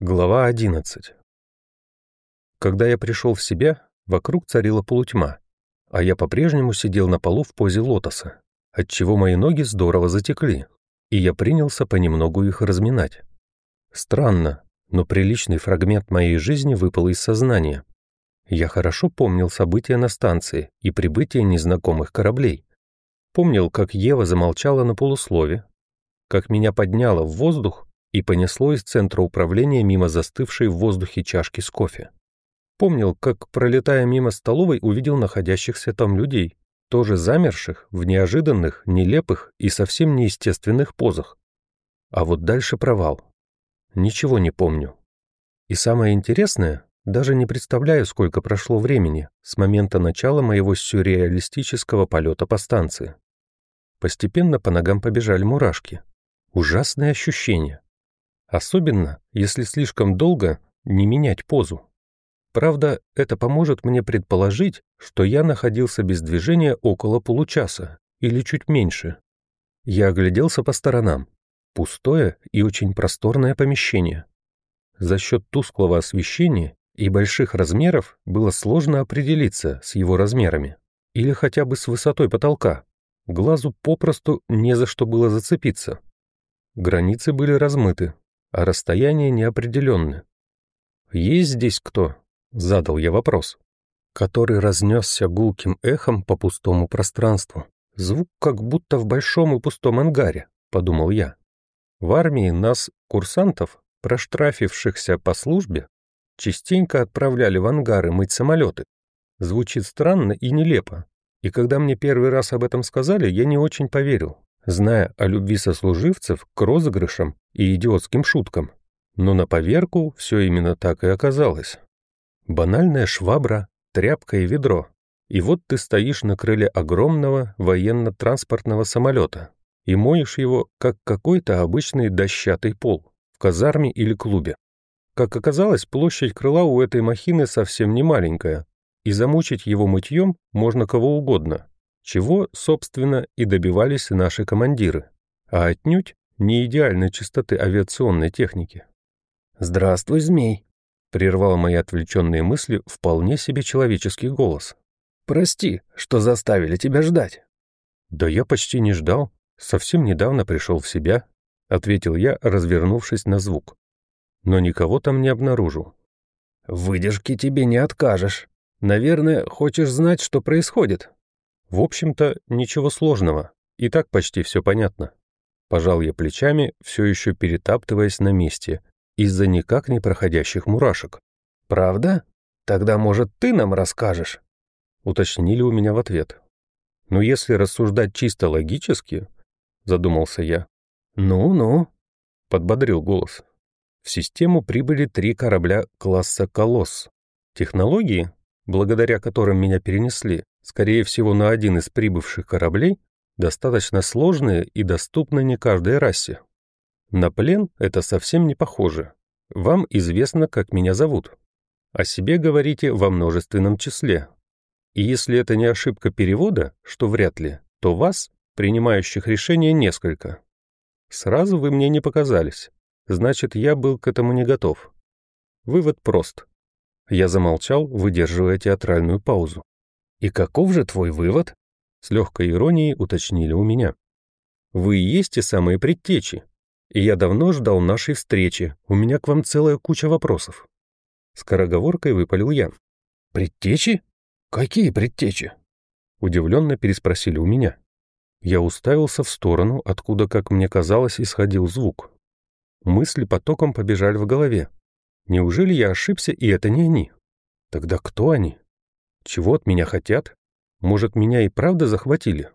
Глава 11. Когда я пришел в себя, вокруг царила полутьма, а я по-прежнему сидел на полу в позе лотоса, отчего мои ноги здорово затекли, и я принялся понемногу их разминать. Странно, но приличный фрагмент моей жизни выпал из сознания. Я хорошо помнил события на станции и прибытие незнакомых кораблей. Помнил, как Ева замолчала на полуслове, как меня подняло в воздух и понесло из центра управления мимо застывшей в воздухе чашки с кофе. Помнил, как, пролетая мимо столовой, увидел находящихся там людей, тоже замерших в неожиданных, нелепых и совсем неестественных позах. А вот дальше провал. Ничего не помню. И самое интересное, даже не представляю, сколько прошло времени с момента начала моего сюрреалистического полета по станции. Постепенно по ногам побежали мурашки. Ужасное ощущение. Особенно, если слишком долго не менять позу. Правда, это поможет мне предположить, что я находился без движения около получаса или чуть меньше. Я огляделся по сторонам. Пустое и очень просторное помещение. За счет тусклого освещения и больших размеров было сложно определиться с его размерами или хотя бы с высотой потолка. Глазу попросту не за что было зацепиться. Границы были размыты, а расстояние неопределенное. «Есть здесь кто?» — задал я вопрос, который разнесся гулким эхом по пустому пространству. Звук как будто в большом и пустом ангаре, подумал я. В армии нас, курсантов, проштрафившихся по службе, частенько отправляли в ангары мыть самолеты. Звучит странно и нелепо. И когда мне первый раз об этом сказали, я не очень поверил зная о любви сослуживцев к розыгрышам и идиотским шуткам. Но на поверку все именно так и оказалось. Банальная швабра, тряпка и ведро. И вот ты стоишь на крыле огромного военно-транспортного самолета и моешь его, как какой-то обычный дощатый пол в казарме или клубе. Как оказалось, площадь крыла у этой махины совсем не маленькая, и замучить его мытьем можно кого угодно, чего, собственно, и добивались наши командиры, а отнюдь не идеальной чистоты авиационной техники. «Здравствуй, змей!» — прервал мои отвлеченные мысли вполне себе человеческий голос. «Прости, что заставили тебя ждать». «Да я почти не ждал, совсем недавно пришел в себя», — ответил я, развернувшись на звук. Но никого там не обнаружил. «Выдержки тебе не откажешь. Наверное, хочешь знать, что происходит?» В общем-то, ничего сложного, и так почти все понятно. Пожал я плечами, все еще перетаптываясь на месте, из-за никак не проходящих мурашек. «Правда? Тогда, может, ты нам расскажешь?» Уточнили у меня в ответ. «Но если рассуждать чисто логически...» Задумался я. «Ну-ну», — подбодрил голос. В систему прибыли три корабля класса «Колосс». Технологии, благодаря которым меня перенесли, скорее всего, на один из прибывших кораблей, достаточно сложные и доступны не каждой расе. На плен это совсем не похоже. Вам известно, как меня зовут. О себе говорите во множественном числе. И если это не ошибка перевода, что вряд ли, то вас, принимающих решения, несколько. Сразу вы мне не показались. Значит, я был к этому не готов. Вывод прост. Я замолчал, выдерживая театральную паузу. «И каков же твой вывод?» С легкой иронией уточнили у меня. «Вы и есть те самые предтечи, и я давно ждал нашей встречи, у меня к вам целая куча вопросов». Скороговоркой выпалил я. «Предтечи? Какие предтечи?» Удивленно переспросили у меня. Я уставился в сторону, откуда, как мне казалось, исходил звук. Мысли потоком побежали в голове. Неужели я ошибся, и это не они? Тогда кто они? Чего от меня хотят? Может, меня и правда захватили?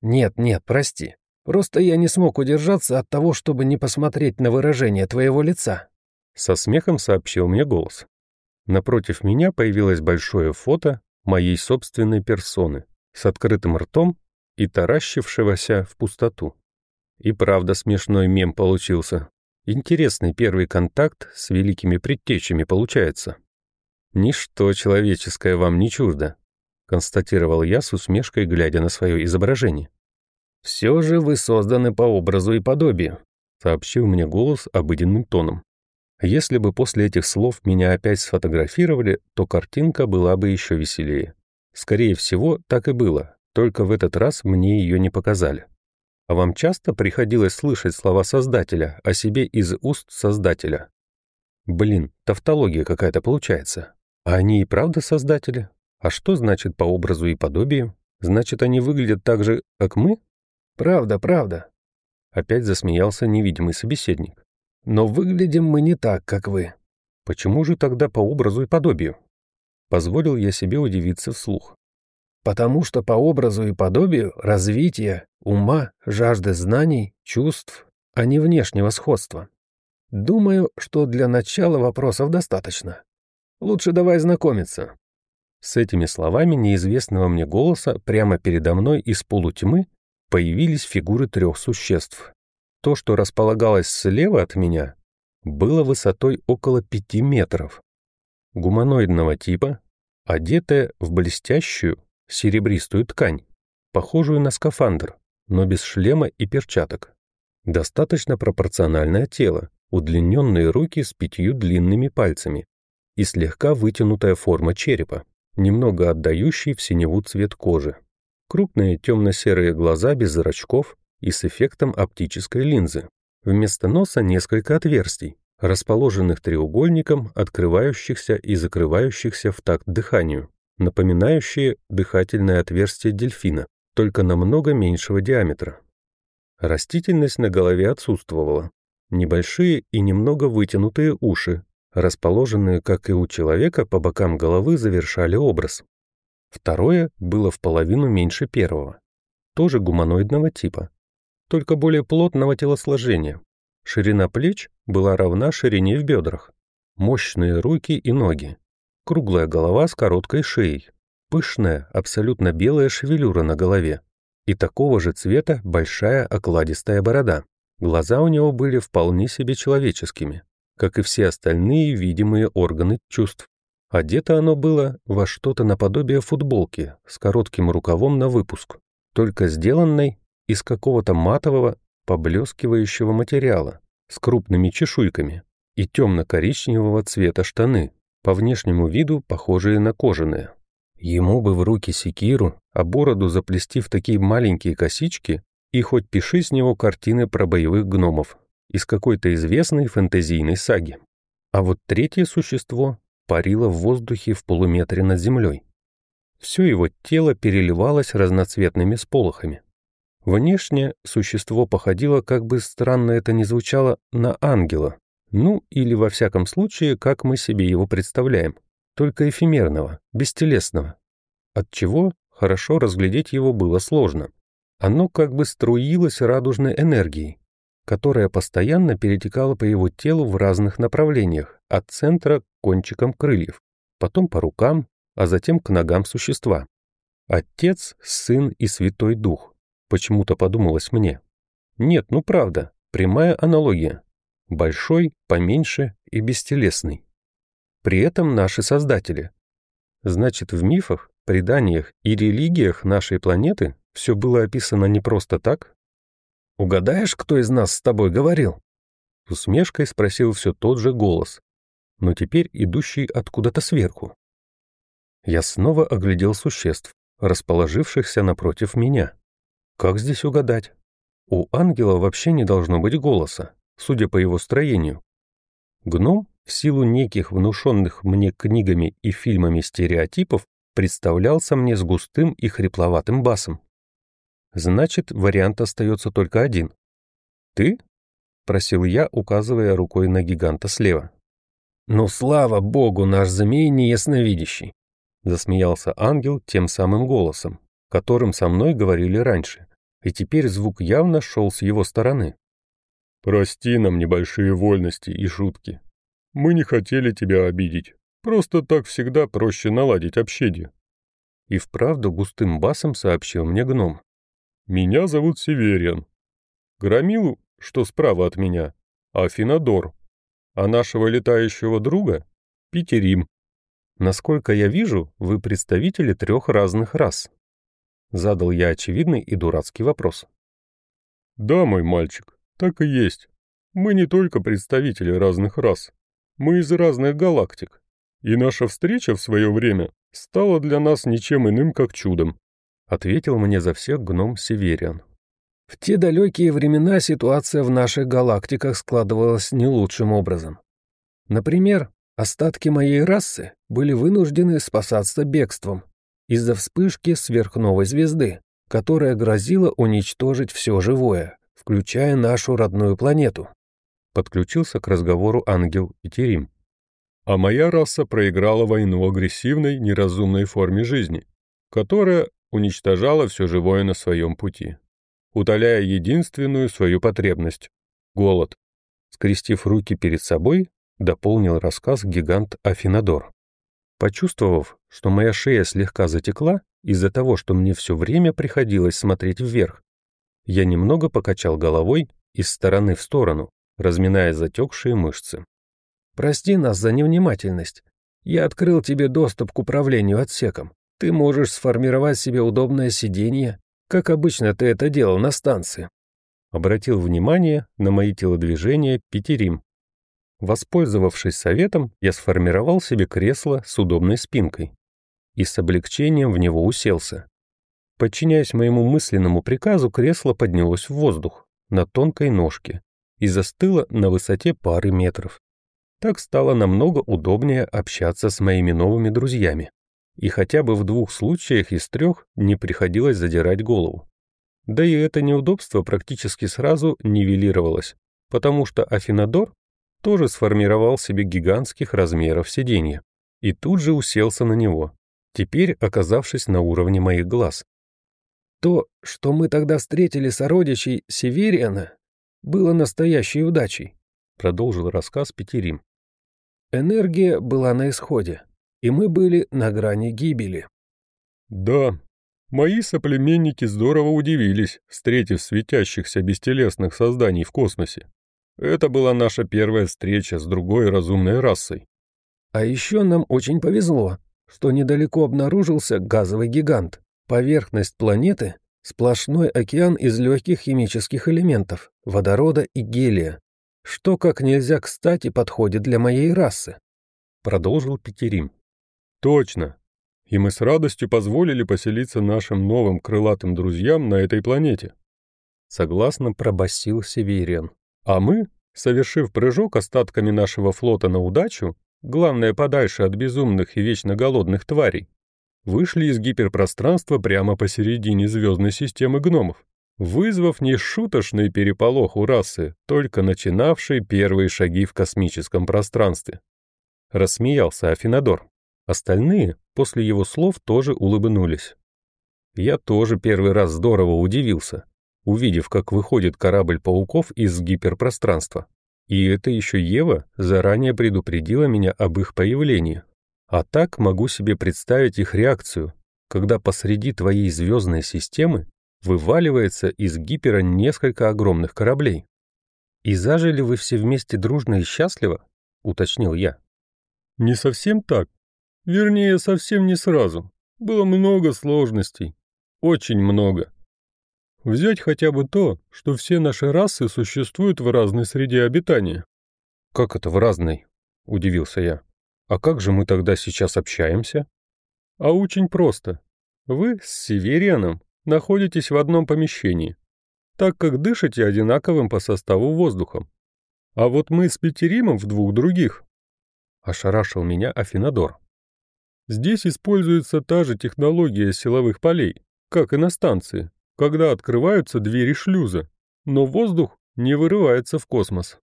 Нет, нет, прости. Просто я не смог удержаться от того, чтобы не посмотреть на выражение твоего лица. Со смехом сообщил мне голос. Напротив меня появилось большое фото моей собственной персоны с открытым ртом и таращившегося в пустоту. И правда смешной мем получился. Интересный первый контакт с великими предтечами получается. «Ничто человеческое вам не чуждо», — констатировал я с усмешкой, глядя на свое изображение. «Все же вы созданы по образу и подобию», — сообщил мне голос обыденным тоном. Если бы после этих слов меня опять сфотографировали, то картинка была бы еще веселее. Скорее всего, так и было, только в этот раз мне ее не показали. А вам часто приходилось слышать слова Создателя о себе из уст Создателя? Блин, тавтология какая-то получается. А они и правда Создатели? А что значит по образу и подобию? Значит, они выглядят так же, как мы? Правда, правда. Опять засмеялся невидимый собеседник. Но выглядим мы не так, как вы. Почему же тогда по образу и подобию? Позволил я себе удивиться вслух. Потому что по образу и подобию развития, ума, жажды знаний, чувств, а не внешнего сходства. Думаю, что для начала вопросов достаточно. Лучше давай знакомиться. С этими словами неизвестного мне голоса прямо передо мной из полутьмы появились фигуры трех существ. То, что располагалось слева от меня, было высотой около пяти метров. Гуманоидного типа, одетое в блестящую серебристую ткань, похожую на скафандр, но без шлема и перчаток. Достаточно пропорциональное тело, удлиненные руки с пятью длинными пальцами и слегка вытянутая форма черепа, немного отдающий в синеву цвет кожи. Крупные темно-серые глаза без зрачков и с эффектом оптической линзы. Вместо носа несколько отверстий, расположенных треугольником, открывающихся и закрывающихся в такт дыханию, напоминающие дыхательное отверстие дельфина, только намного меньшего диаметра. Растительность на голове отсутствовала. Небольшие и немного вытянутые уши, расположенные, как и у человека, по бокам головы завершали образ. Второе было в половину меньше первого, тоже гуманоидного типа, только более плотного телосложения. Ширина плеч была равна ширине в бедрах, мощные руки и ноги, круглая голова с короткой шеей, пышная, абсолютно белая шевелюра на голове и такого же цвета большая окладистая борода. Глаза у него были вполне себе человеческими, как и все остальные видимые органы чувств. Одето оно было во что-то наподобие футболки с коротким рукавом на выпуск, только сделанной из какого-то матового, поблескивающего материала с крупными чешуйками и темно-коричневого цвета штаны, по внешнему виду похожие на кожаные. Ему бы в руки секиру, а бороду заплести в такие маленькие косички, и хоть пиши с него картины про боевых гномов из какой-то известной фэнтезийной саги. А вот третье существо парило в воздухе в полуметре над землей. Все его тело переливалось разноцветными сполохами. Внешне существо походило, как бы странно это ни звучало, на ангела. Ну, или во всяком случае, как мы себе его представляем. Только эфемерного, бестелесного. Отчего хорошо разглядеть его было сложно. Оно как бы струилось радужной энергией, которая постоянно перетекала по его телу в разных направлениях, от центра к кончикам крыльев, потом по рукам, а затем к ногам существа. Отец, Сын и Святой Дух. Почему-то подумалось мне. Нет, ну правда, прямая аналогия. Большой, поменьше и бестелесный. При этом наши создатели. Значит, в мифах, преданиях и религиях нашей планеты все было описано не просто так, Угадаешь, кто из нас с тобой говорил?» Усмешкой спросил все тот же голос, но теперь идущий откуда-то сверху. Я снова оглядел существ, расположившихся напротив меня. Как здесь угадать? У ангела вообще не должно быть голоса, судя по его строению. Гном, в силу неких внушенных мне книгами и фильмами стереотипов, представлялся мне с густым и хрипловатым басом. Значит, вариант остается только один. «Ты?» — просил я, указывая рукой на гиганта слева. «Ну, слава богу, наш змей не ясновидящий!» — засмеялся ангел тем самым голосом, которым со мной говорили раньше, и теперь звук явно шел с его стороны. «Прости нам небольшие вольности и шутки. Мы не хотели тебя обидеть. Просто так всегда проще наладить общение». И вправду густым басом сообщил мне гном. Меня зовут Севериан. Громилу, что справа от меня, Афинадор, а нашего летающего друга — Питерим. Насколько я вижу, вы представители трех разных рас. Задал я очевидный и дурацкий вопрос. Да, мой мальчик, так и есть. Мы не только представители разных рас, Мы из разных галактик. И наша встреча в свое время стала для нас ничем иным, как чудом», — ответил мне за всех гном Севериан. В те далекие времена ситуация в наших галактиках складывалась не лучшим образом. Например, остатки моей расы были вынуждены спасаться бегством из-за вспышки сверхновой звезды, которая грозила уничтожить все живое, включая нашу родную планету. Подключился к разговору ангел Итерим. А моя раса проиграла войну агрессивной, неразумной форме жизни, которая уничтожала все живое на своем пути, утоляя единственную свою потребность — голод. Скрестив руки перед собой, дополнил рассказ гигант Афинадор. Почувствовав, что моя шея слегка затекла из-за того, что мне все время приходилось смотреть вверх, я немного покачал головой из стороны в сторону, разминая затекшие мышцы. «Прости нас за невнимательность. Я открыл тебе доступ к управлению отсеком. Ты можешь сформировать себе удобное сиденье, как обычно ты это делал на станции». Обратил внимание на мои телодвижения Петерим, Воспользовавшись советом, я сформировал себе кресло с удобной спинкой и с облегчением в него уселся. Подчиняясь моему мысленному приказу, кресло поднялось в воздух на тонкой ножке и застыло на высоте пары метров. Так стало намного удобнее общаться с моими новыми друзьями. И хотя бы в двух случаях из трех не приходилось задирать голову. Да и это неудобство практически сразу нивелировалось, потому что Афинадор тоже сформировал себе гигантских размеров сиденья и тут же уселся на него, теперь оказавшись на уровне моих глаз. То, что мы тогда встретили сородичей Севериана, было настоящей удачей, продолжил рассказ Петерим. Энергия была на исходе, и мы были на грани гибели. Да, мои соплеменники здорово удивились, встретив светящихся бестелесных созданий в космосе. Это была наша первая встреча с другой разумной расой. А еще нам очень повезло, что недалеко обнаружился газовый гигант. Поверхность планеты — сплошной океан из легких химических элементов, водорода и гелия, что как нельзя кстати подходит для моей расы. Продолжил Петерим. Точно. И мы с радостью позволили поселиться нашим новым крылатым друзьям на этой планете. Согласно пробасил Севериан. А мы, совершив прыжок остатками нашего флота на удачу, главное подальше от безумных и вечно голодных тварей, вышли из гиперпространства прямо посередине звездной системы гномов, вызвав нешуточный переполох у расы, только начинавшей первые шаги в космическом пространстве. Рассмеялся Афинадор. Остальные после его слов тоже улыбнулись. Я тоже первый раз здорово удивился увидев, как выходит корабль пауков из гиперпространства. И это еще Ева заранее предупредила меня об их появлении. А так могу себе представить их реакцию, когда посреди твоей звездной системы вываливается из гипера несколько огромных кораблей. «И зажили вы все вместе дружно и счастливо?» — уточнил я. «Не совсем так. Вернее, совсем не сразу. Было много сложностей. Очень много. Взять хотя бы то, что все наши расы существуют в разной среде обитания. «Как это в разной?» — удивился я. «А как же мы тогда сейчас общаемся?» «А очень просто. Вы с Северианом находитесь в одном помещении, так как дышите одинаковым по составу воздухом. А вот мы с Петеримом в двух других». Ошарашил меня Афинадор. Здесь используется та же технология силовых полей, как и на станции, когда открываются двери шлюза, но воздух не вырывается в космос.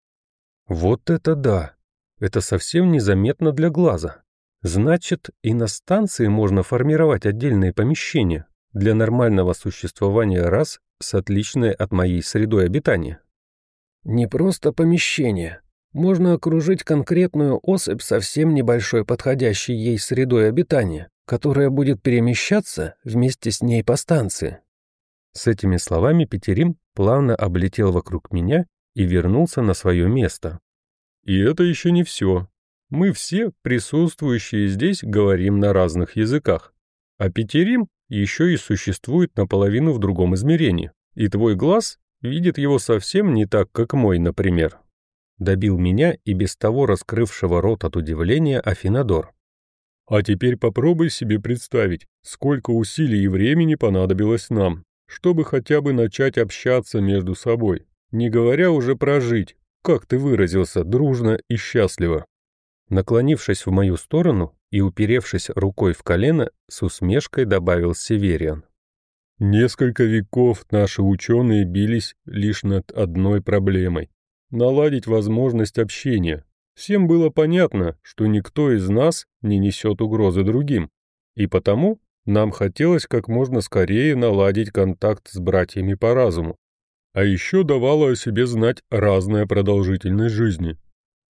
Вот это да! Это совсем незаметно для глаза. Значит, и на станции можно формировать отдельные помещения для нормального существования рас с отличной от моей средой обитания. Не просто помещение. Можно окружить конкретную особь совсем небольшой подходящей ей средой обитания, которая будет перемещаться вместе с ней по станции. С этими словами Петерим плавно облетел вокруг меня и вернулся на свое место. И это еще не все. Мы все, присутствующие здесь, говорим на разных языках. А Петерим еще и существует наполовину в другом измерении. И твой глаз видит его совсем не так, как мой, например. Добил меня и без того раскрывшего рот от удивления Афинадор. А теперь попробуй себе представить, сколько усилий и времени понадобилось нам, чтобы хотя бы начать общаться между собой, не говоря уже про жить, как ты выразился, дружно и счастливо. Наклонившись в мою сторону и уперевшись рукой в колено, с усмешкой добавил Севериан. Несколько веков наши ученые бились лишь над одной проблемой – наладить возможность общения. Всем было понятно, что никто из нас не несет угрозы другим, и потому нам хотелось как можно скорее наладить контакт с братьями по разуму. А еще давала о себе знать разная продолжительность жизни.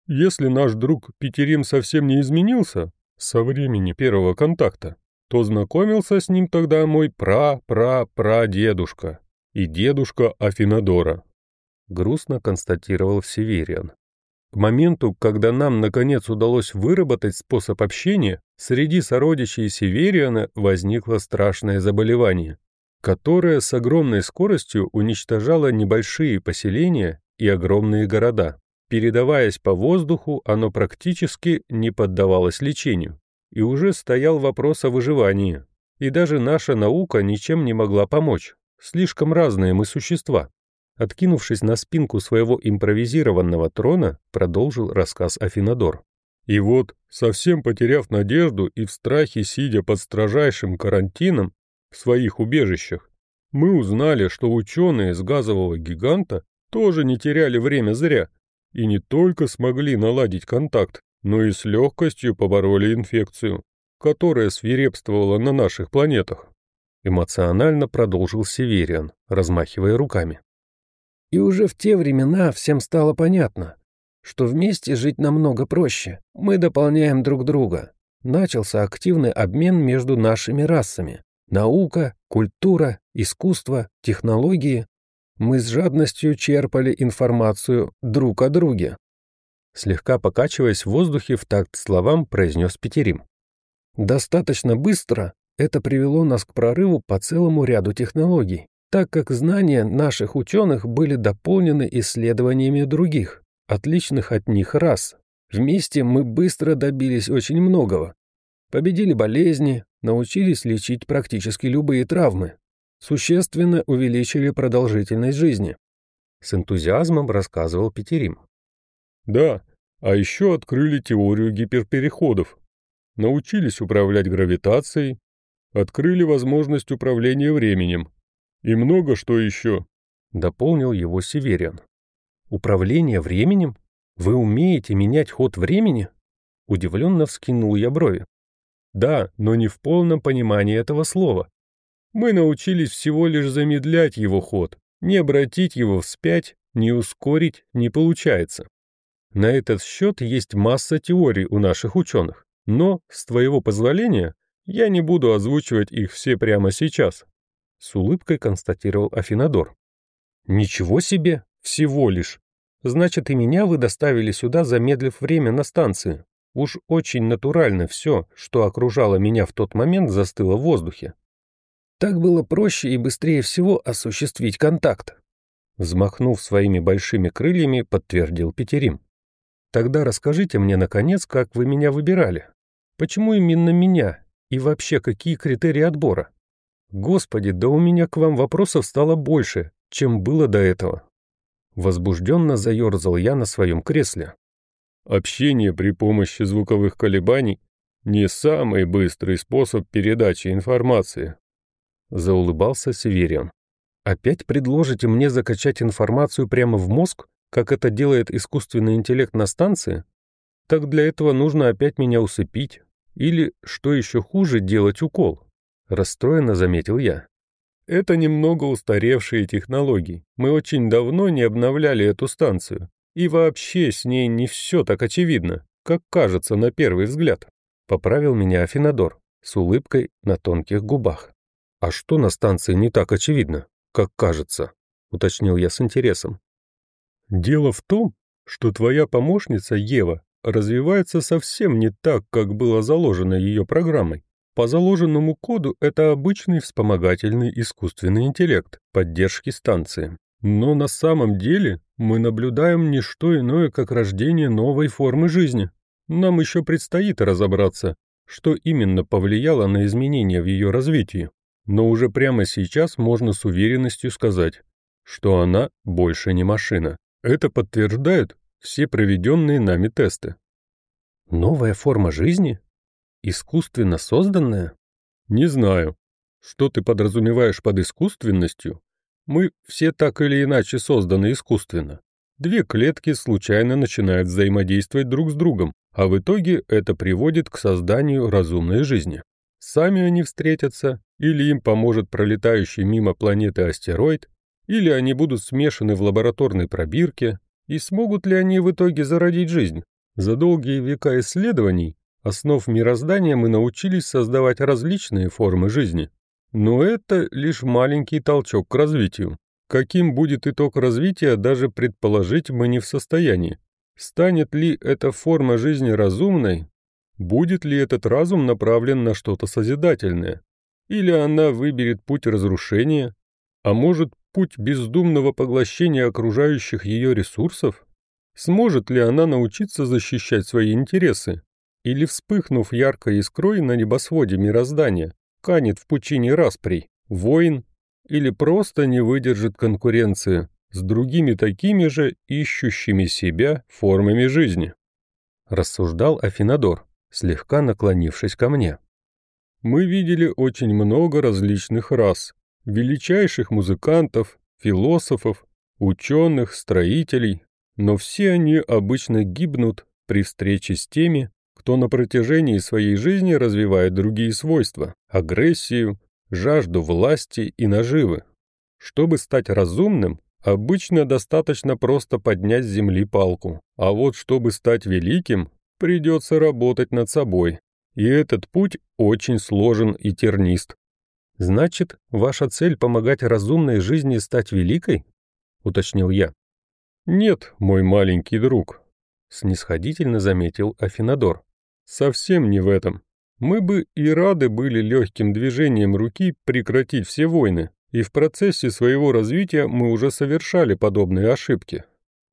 Если наш друг Петерим совсем не изменился со времени первого контакта, то знакомился с ним тогда мой пра-пра-прадедушка и дедушка Афинадора. Грустно констатировал Севериан. К моменту, когда нам наконец удалось выработать способ общения, среди сородичей Севериана возникло страшное заболевание, которое с огромной скоростью уничтожало небольшие поселения и огромные города. Передаваясь по воздуху, оно практически не поддавалось лечению и уже стоял вопрос о выживании. И даже наша наука ничем не могла помочь. Слишком разные мы существа. Откинувшись на спинку своего импровизированного трона, продолжил рассказ Афинадор. И вот, совсем потеряв надежду и в страхе сидя под строжайшим карантином в своих убежищах, мы узнали, что ученые с газового гиганта тоже не теряли время зря и не только смогли наладить контакт, но и с легкостью побороли инфекцию, которая свирепствовала на наших планетах. Эмоционально продолжил Севериан, размахивая руками. И уже в те времена всем стало понятно, что вместе жить намного проще. Мы дополняем друг друга. Начался активный обмен между нашими расами. Наука, культура, искусство, технологии. Мы с жадностью черпали информацию друг о друге. Слегка покачиваясь в воздухе, в такт словам произнес Петерим. Достаточно быстро это привело нас к прорыву по целому ряду технологий, так как знания наших ученых были дополнены исследованиями других, отличных от них рас. Вместе мы быстро добились очень многого. Победили болезни, научились лечить практически любые травмы, существенно увеличили продолжительность жизни. С энтузиазмом рассказывал Петерим. Да, а еще открыли теорию гиперпереходов. Научились управлять гравитацией, открыли возможность управления временем. И много что еще. Дополнил его Севериан. Управление временем? Вы умеете менять ход времени? Удивленно вскинул я брови. Да, но не в полном понимании этого слова. Мы научились всего лишь замедлять его ход, не обратить его вспять, не ускорить не получается. На этот счет есть масса теорий у наших ученых, но, с твоего позволения, я не буду озвучивать их все прямо сейчас. С улыбкой констатировал Афинадор. Ничего себе, всего лишь. Значит, и меня вы доставили сюда, замедлив время на станции. Уж очень натурально все, что окружало меня в тот момент, застыло в воздухе. Так было проще и быстрее всего осуществить контакт. Взмахнув своими большими крыльями, подтвердил Петерим. Тогда расскажите мне, наконец, как вы меня выбирали. Почему именно меня? И вообще, какие критерии отбора? Господи, да у меня к вам вопросов стало больше, чем было до этого. Возбужденно заерзал я на своем кресле. Общение при помощи звуковых колебаний не самый быстрый способ передачи информации. Заулыбался Севериан. Опять предложите мне закачать информацию прямо в мозг? как это делает искусственный интеллект на станции, так для этого нужно опять меня усыпить. Или, что еще хуже, делать укол. Расстроенно заметил я. Это немного устаревшие технологии. Мы очень давно не обновляли эту станцию. И вообще с ней не все так очевидно, как кажется на первый взгляд. Поправил меня Афинадор с улыбкой на тонких губах. А что на станции не так очевидно, как кажется? Уточнил я с интересом. Дело в том, что твоя помощница Ева развивается совсем не так, как было заложено ее программой. По заложенному коду это обычный вспомогательный искусственный интеллект поддержки станции. Но на самом деле мы наблюдаем не что иное, как рождение новой формы жизни. Нам еще предстоит разобраться, что именно повлияло на изменения в ее развитии. Но уже прямо сейчас можно с уверенностью сказать, что она больше не машина. Это подтверждают все проведенные нами тесты. Новая форма жизни? Искусственно созданная? Не знаю. Что ты подразумеваешь под искусственностью? Мы все так или иначе созданы искусственно. Две клетки случайно начинают взаимодействовать друг с другом, а в итоге это приводит к созданию разумной жизни. Сами они встретятся, или им поможет пролетающий мимо планеты астероид, или они будут смешаны в лабораторной пробирке, и смогут ли они в итоге зародить жизнь? За долгие века исследований основ мироздания мы научились создавать различные формы жизни. Но это лишь маленький толчок к развитию. Каким будет итог развития, даже предположить мы не в состоянии. Станет ли эта форма жизни разумной? Будет ли этот разум направлен на что-то созидательное? Или она выберет путь разрушения? А может, путь бездумного поглощения окружающих ее ресурсов? Сможет ли она научиться защищать свои интересы? Или, вспыхнув яркой искрой на небосводе мироздания, канет в пучине расприй, войн или просто не выдержит конкуренции с другими такими же ищущими себя формами жизни. Рассуждал Афинадор, слегка наклонившись ко мне. Мы видели очень много различных рас, величайших музыкантов, философов, ученых, строителей, но все они обычно гибнут при встрече с теми, кто на протяжении своей жизни развивает другие свойства – агрессию, жажду власти и наживы. Чтобы стать разумным, обычно достаточно просто поднять с земли палку, а вот чтобы стать великим, придется работать над собой. И этот путь очень сложен и тернист. «Значит, ваша цель — помогать разумной жизни стать великой?» — уточнил я. «Нет, мой маленький друг», — снисходительно заметил Афинадор. Совсем не в этом. Мы бы и рады были легким движением руки прекратить все войны, и в процессе своего развития мы уже совершали подобные ошибки.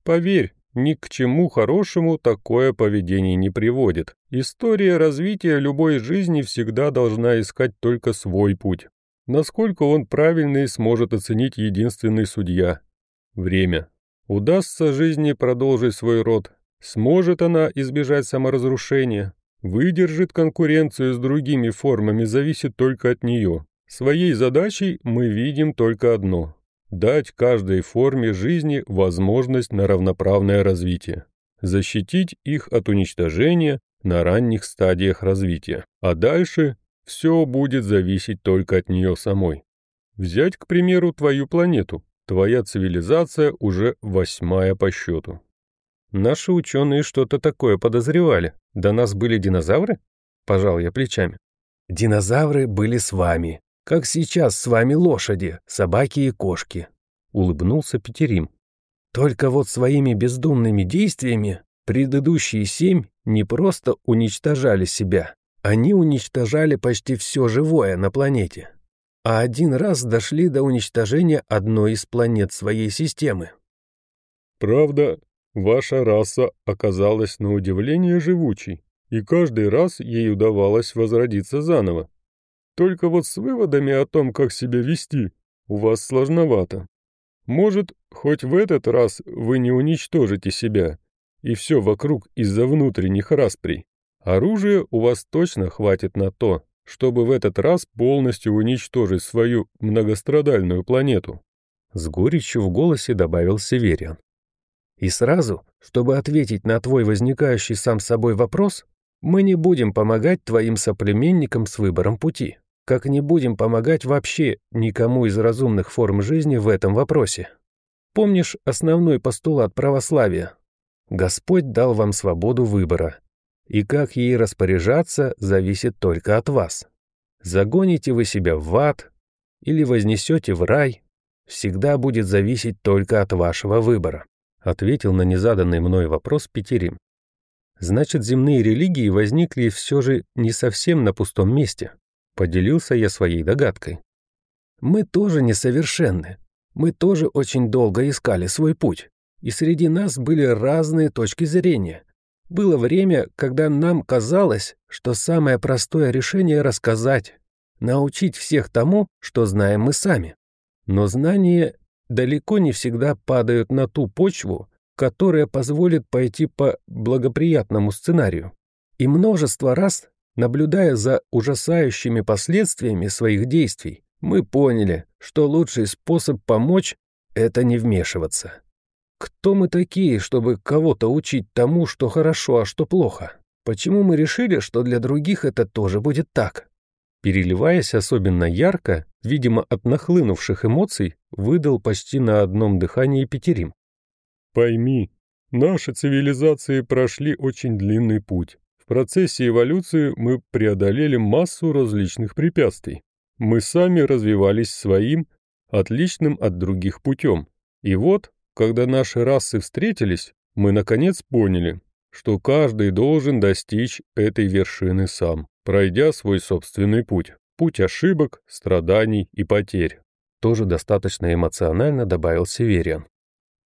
Поверь, ни к чему хорошему такое поведение не приводит. История развития любой жизни всегда должна искать только свой путь. Насколько он правильный, сможет оценить единственный судья. Время. Удастся жизни продолжить свой род? Сможет она избежать саморазрушения? Выдержит конкуренцию с другими формами зависит только от нее. Своей задачей мы видим только одно – дать каждой форме жизни возможность на равноправное развитие, защитить их от уничтожения на ранних стадиях развития, а дальше все будет зависеть только от нее самой. Взять, к примеру, твою планету. Твоя цивилизация уже восьмая по счету. Наши ученые что-то такое подозревали. До нас были динозавры? Пожал я плечами. Динозавры были с вами. Как сейчас с вами лошади, собаки и кошки. Улыбнулся Петерим. Только вот своими бездумными действиями предыдущие семь не просто уничтожали себя, они уничтожали почти все живое на планете. А один раз дошли до уничтожения одной из планет своей системы. Правда, Ваша раса оказалась на удивление живучей, и каждый раз ей удавалось возродиться заново. Только вот с выводами о том, как себя вести, у вас сложновато. Может, хоть в этот раз вы не уничтожите себя, и все вокруг из-за внутренних расприй. Оружия у вас точно хватит на то, чтобы в этот раз полностью уничтожить свою многострадальную планету. С горечью в голосе добавил Севериан. И сразу, чтобы ответить на твой возникающий сам собой вопрос, мы не будем помогать твоим соплеменникам с выбором пути, как не будем помогать вообще никому из разумных форм жизни в этом вопросе. Помнишь основной постулат православия? Господь дал вам свободу выбора, и как ей распоряжаться зависит только от вас. Загоните вы себя в ад или вознесете в рай, всегда будет зависеть только от вашего выбора ответил на незаданный мной вопрос Петерим. Значит, земные религии возникли все же не совсем на пустом месте. Поделился я своей догадкой. Мы тоже несовершенны. Мы тоже очень долго искали свой путь, и среди нас были разные точки зрения. Было время, когда нам казалось, что самое простое решение — рассказать, научить всех тому, что знаем мы сами. Но знания далеко не всегда падают на ту почву, которая позволит пойти по благоприятному сценарию. И множество раз, наблюдая за ужасающими последствиями своих действий, мы поняли, что лучший способ помочь — это не вмешиваться. Кто мы такие, чтобы кого-то учить тому, что хорошо, а что плохо? Почему мы решили, что для других это тоже будет так? Переливаясь особенно ярко, видимо, от нахлынувших эмоций, выдал почти на одном дыхании Петерим. «Пойми, наши цивилизации прошли очень длинный путь. В процессе эволюции мы преодолели массу различных препятствий. Мы сами развивались своим, отличным от других путем. И вот, когда наши расы встретились, мы наконец поняли, что каждый должен достичь этой вершины сам, пройдя свой собственный путь. Путь ошибок, страданий и потерь. Тоже достаточно эмоционально добавил Севериан.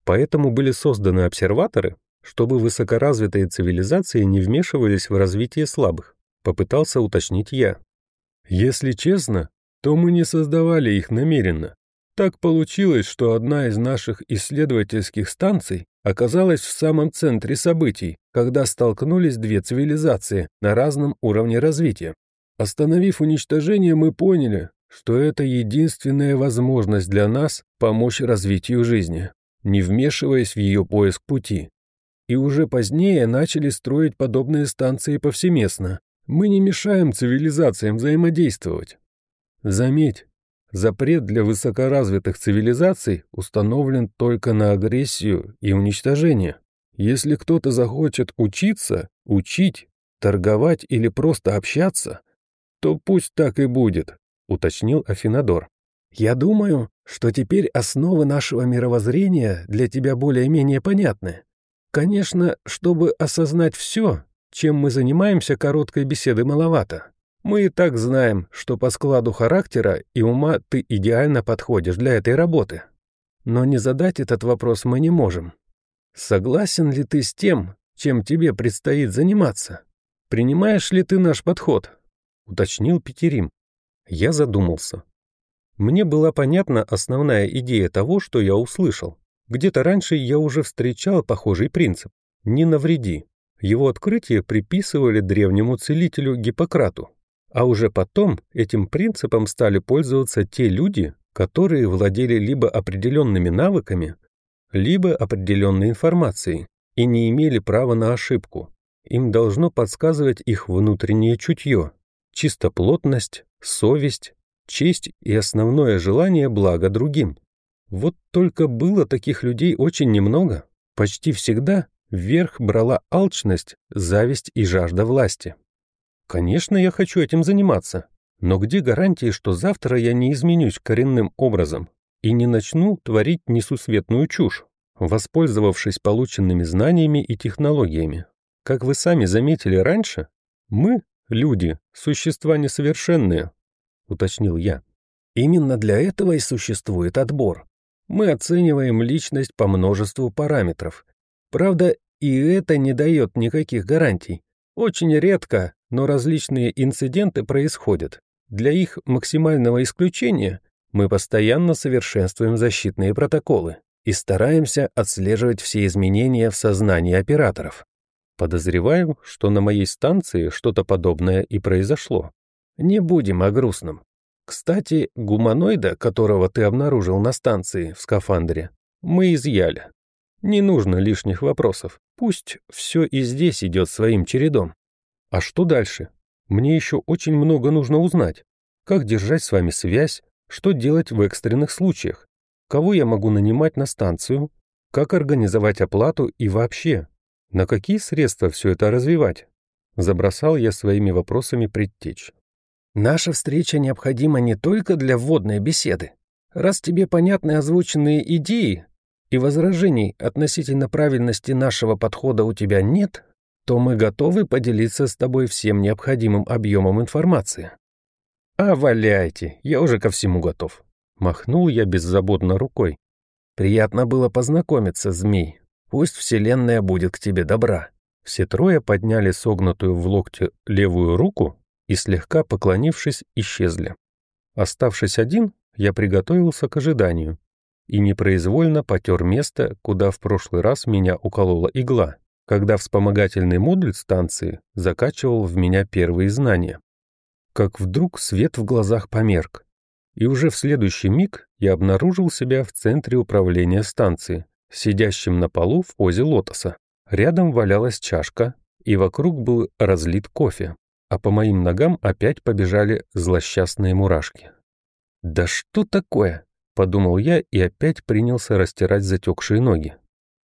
Поэтому были созданы обсерваторы, чтобы высокоразвитые цивилизации не вмешивались в развитие слабых, попытался уточнить я. Если честно, то мы не создавали их намеренно. Так получилось, что одна из наших исследовательских станций оказалась в самом центре событий, когда столкнулись две цивилизации на разном уровне развития. Остановив уничтожение, мы поняли, что это единственная возможность для нас помочь развитию жизни, не вмешиваясь в ее поиск пути. И уже позднее начали строить подобные станции повсеместно. Мы не мешаем цивилизациям взаимодействовать. Заметь, запрет для высокоразвитых цивилизаций установлен только на агрессию и уничтожение. Если кто-то захочет учиться, учить, торговать или просто общаться, то пусть так и будет, уточнил Афинадор. Я думаю, что теперь основы нашего мировоззрения для тебя более-менее понятны. Конечно, чтобы осознать все, чем мы занимаемся, короткой беседы маловато. Мы и так знаем, что по складу характера и ума ты идеально подходишь для этой работы. Но не задать этот вопрос мы не можем. Согласен ли ты с тем, чем тебе предстоит заниматься? Принимаешь ли ты наш подход? Уточнил Петерим. Я задумался. Мне была понятна основная идея того, что я услышал. Где-то раньше я уже встречал похожий принцип «не навреди». Его открытие приписывали древнему целителю Гиппократу. А уже потом этим принципом стали пользоваться те люди, которые владели либо определенными навыками, либо определенной информацией и не имели права на ошибку. Им должно подсказывать их внутреннее чутье, чистоплотность, совесть, честь и основное желание блага другим. Вот только было таких людей очень немного. Почти всегда вверх брала алчность, зависть и жажда власти. Конечно, я хочу этим заниматься, но где гарантии, что завтра я не изменюсь коренным образом и не начну творить несусветную чушь, воспользовавшись полученными знаниями и технологиями? Как вы сами заметили раньше, мы, люди, существа несовершенные, уточнил я. Именно для этого и существует отбор. Мы оцениваем личность по множеству параметров. Правда, и это не дает никаких гарантий. Очень редко, но различные инциденты происходят. Для их максимального исключения мы постоянно совершенствуем защитные протоколы и стараемся отслеживать все изменения в сознании операторов. Подозреваю, что на моей станции что-то подобное и произошло. Не будем о грустном. Кстати, гуманоида, которого ты обнаружил на станции в скафандре, мы изъяли. Не нужно лишних вопросов. Пусть все и здесь идет своим чередом. А что дальше? Мне еще очень много нужно узнать. Как держать с вами связь, что делать в экстренных случаях, кого я могу нанимать на станцию, как организовать оплату и вообще, на какие средства все это развивать? Забросал я своими вопросами предтечь. Наша встреча необходима не только для вводной беседы. Раз тебе понятны озвученные идеи и возражений относительно правильности нашего подхода у тебя нет, то мы готовы поделиться с тобой всем необходимым объемом информации. А валяйте, я уже ко всему готов. Махнул я беззаботно рукой. Приятно было познакомиться, змей. Пусть вселенная будет к тебе добра». Все трое подняли согнутую в локте левую руку и, слегка поклонившись, исчезли. Оставшись один, я приготовился к ожиданию и непроизвольно потер место, куда в прошлый раз меня уколола игла, когда вспомогательный модуль станции закачивал в меня первые знания. Как вдруг свет в глазах померк, и уже в следующий миг я обнаружил себя в центре управления станции, сидящим на полу в позе лотоса. Рядом валялась чашка, и вокруг был разлит кофе, а по моим ногам опять побежали злосчастные мурашки. «Да что такое?» — подумал я и опять принялся растирать затекшие ноги.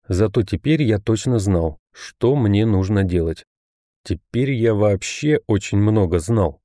Зато теперь я точно знал, что мне нужно делать. Теперь я вообще очень много знал.